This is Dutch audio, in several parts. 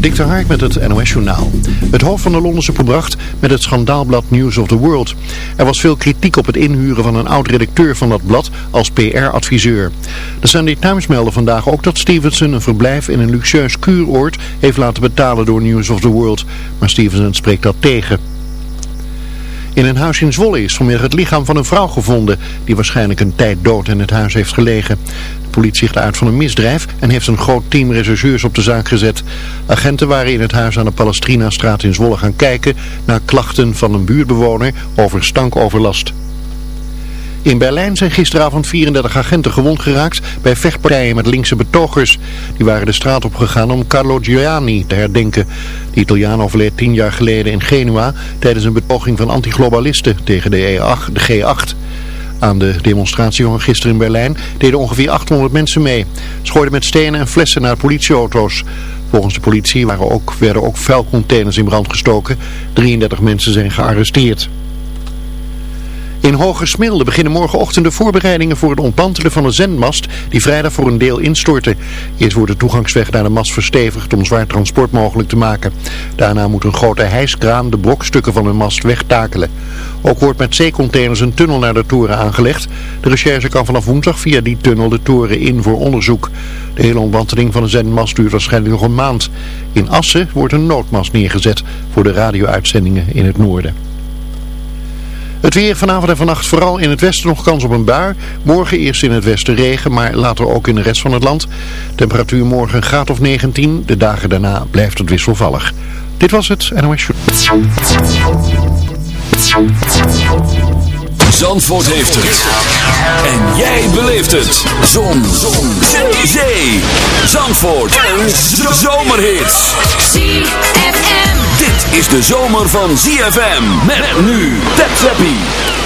Dick de met het NOS Journaal. Het hoofd van de Londense verbracht met het schandaalblad News of the World. Er was veel kritiek op het inhuren van een oud-redacteur van dat blad als PR-adviseur. De Sunday Times meldde vandaag ook dat Stevenson een verblijf in een luxueus kuuroord heeft laten betalen door News of the World. Maar Stevenson spreekt dat tegen. In een huis in Zwolle is vanmiddag het lichaam van een vrouw gevonden die waarschijnlijk een tijd dood in het huis heeft gelegen. De politie zich uit van een misdrijf en heeft een groot team rechercheurs op de zaak gezet. Agenten waren in het huis aan de Palestrina-straat in Zwolle gaan kijken naar klachten van een buurtbewoner over stankoverlast. In Berlijn zijn gisteravond 34 agenten gewond geraakt bij vechtpartijen met linkse betogers. Die waren de straat opgegaan om Carlo Giuliani te herdenken. De Italiaan overleed tien jaar geleden in Genua tijdens een betoging van antiglobalisten tegen de, E8, de G8. Aan de demonstratie gisteren in Berlijn deden ongeveer 800 mensen mee. Ze met stenen en flessen naar politieauto's. Volgens de politie waren ook, werden ook vuilcontainers in brand gestoken. 33 mensen zijn gearresteerd. In Hogesmilde beginnen morgenochtend de voorbereidingen voor het ontmantelen van een zendmast die vrijdag voor een deel instortte. Eerst wordt de toegangsweg naar de mast verstevigd om zwaar transport mogelijk te maken. Daarna moet een grote hijskraan de blokstukken van de mast wegtakelen. Ook wordt met zeecontainers een tunnel naar de toren aangelegd. De recherche kan vanaf woensdag via die tunnel de toren in voor onderzoek. De hele ontmanteling van de zendmast duurt waarschijnlijk nog een maand. In Assen wordt een noodmast neergezet voor de radio-uitzendingen in het noorden. Het weer vanavond en vannacht vooral in het westen nog kans op een bui. Morgen eerst in het westen regen, maar later ook in de rest van het land. Temperatuur morgen een graad of 19. De dagen daarna blijft het wisselvallig. Dit was het NOS Show. Zandvoort heeft het. En jij beleeft het. Zon. Zon. Zee. Zandvoort. Een zomerhit. ZFM. Is de zomer van ZFM. Met nu. Tap Zappie.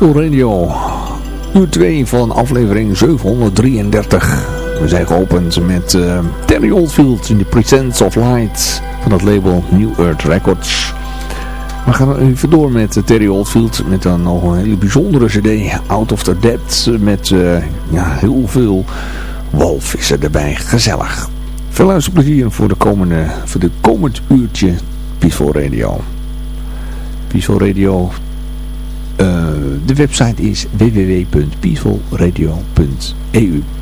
Radio. Uur 2 van aflevering 733. We zijn geopend met uh, Terry Oldfield in The Presence of Light van het label New Earth Records. We gaan even door met Terry Oldfield met dan nog een hele bijzondere cd, Out of the Depth, met uh, ja, heel veel walvissen erbij. Gezellig. Veel luisterplezier voor de komende, voor de komend uurtje Peaceful Radio. Peaceful Radio. De website is www.peacefulradio.eu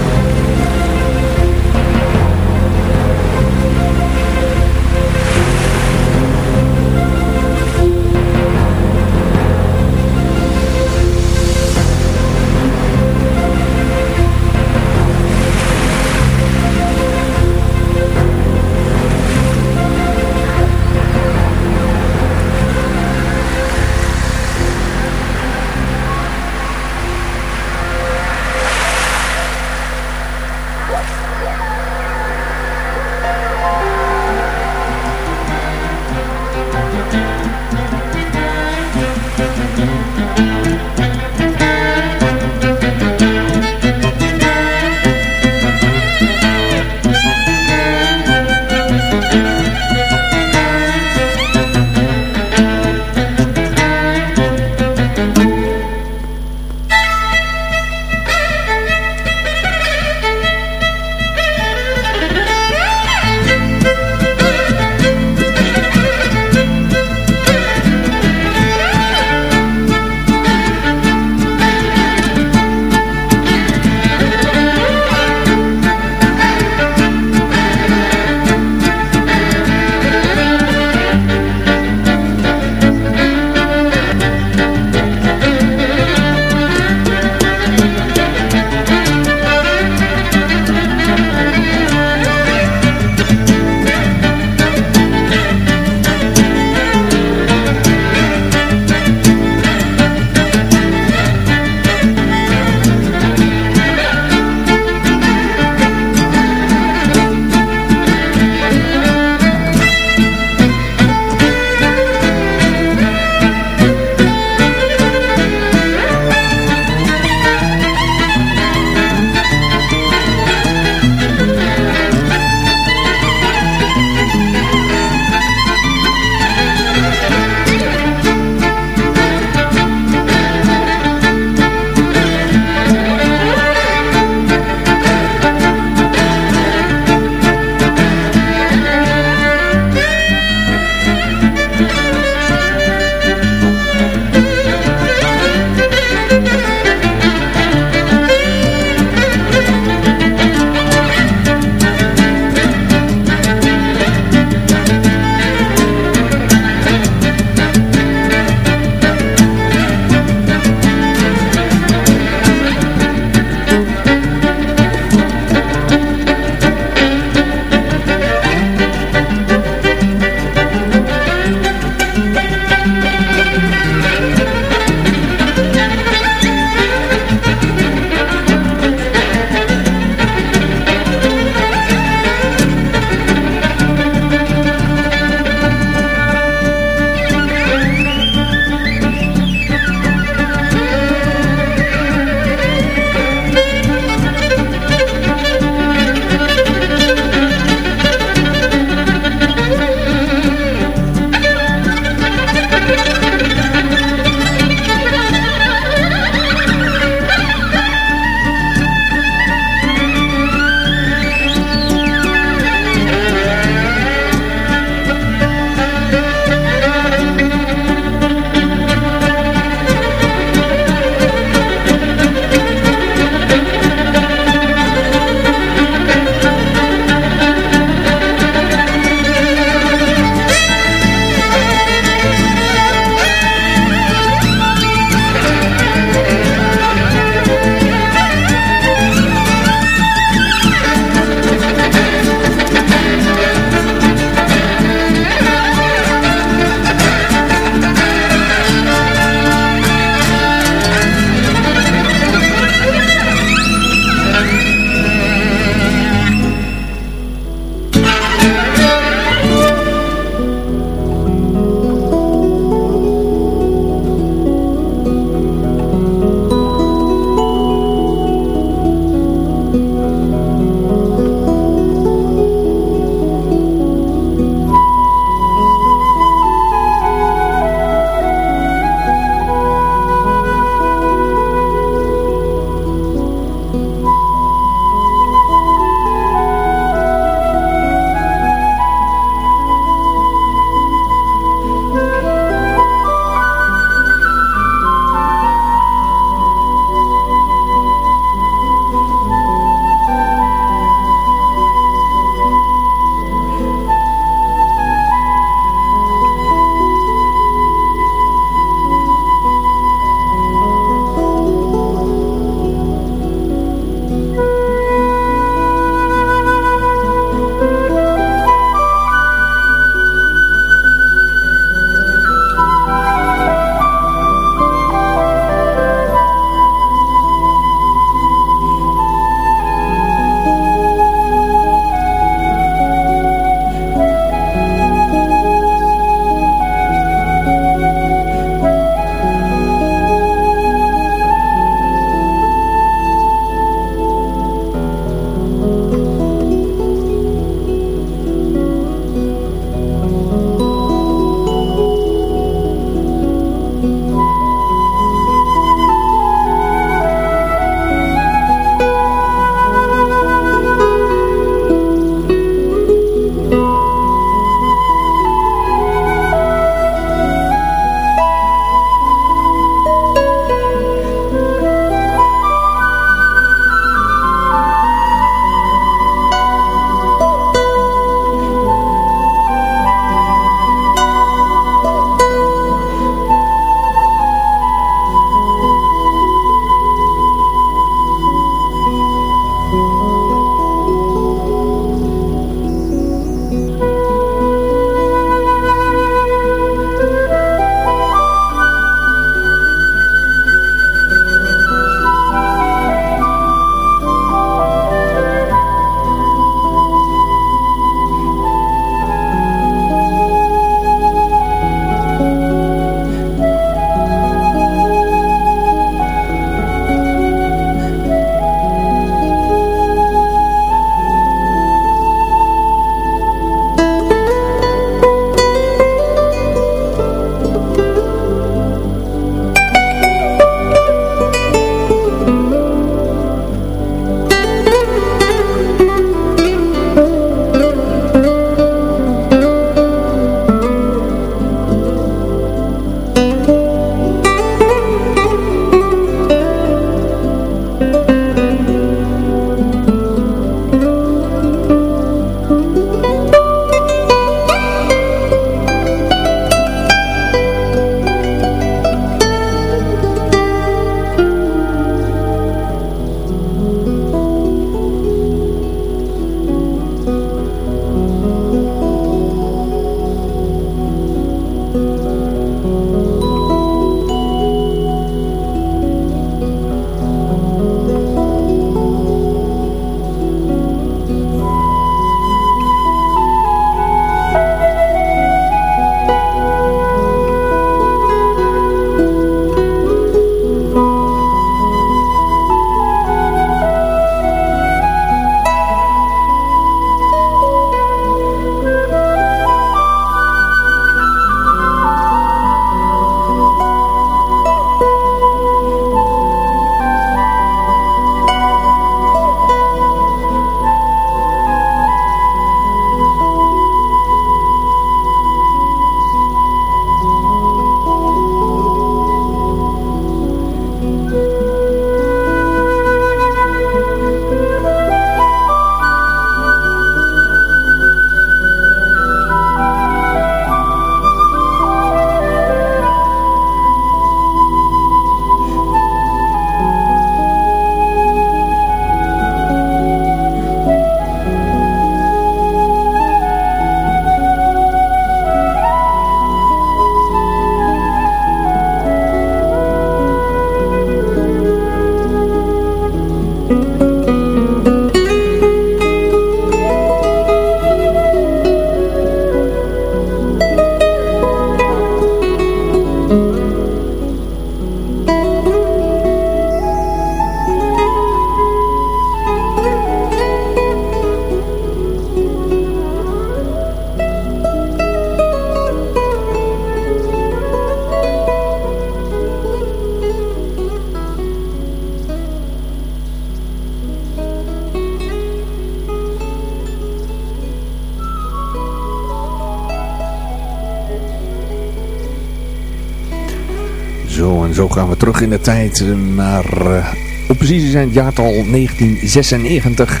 gaan we terug in de tijd naar, uh, op precies zijn het jaartal 1996.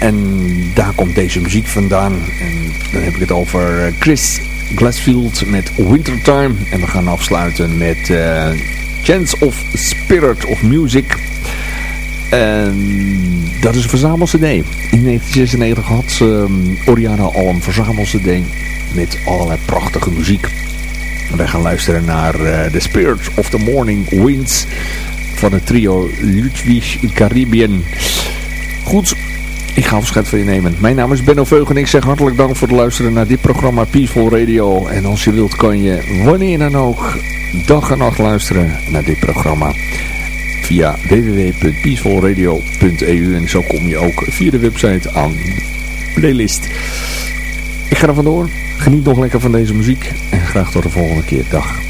En daar komt deze muziek vandaan. En dan heb ik het over Chris Glassfield met Wintertime. En we gaan afsluiten met uh, Chance of Spirit of Music. En dat is een verzamel-cd. In 1996 had um, Oriana al een verzamel-cd met allerlei prachtige muziek. Wij gaan luisteren naar uh, The Spirit of the Morning Winds van het trio Ludwig Caribbean. Goed, ik ga afscheid van je nemen. Mijn naam is Benno Veug en ik zeg hartelijk dank voor het luisteren naar dit programma Peaceful Radio. En als je wilt kan je wanneer dan ook dag en nacht luisteren naar dit programma via www.peacefulradio.eu en zo kom je ook via de website aan de playlist. Ik ga er vandoor. Geniet nog lekker van deze muziek en graag tot de volgende keer. Dag.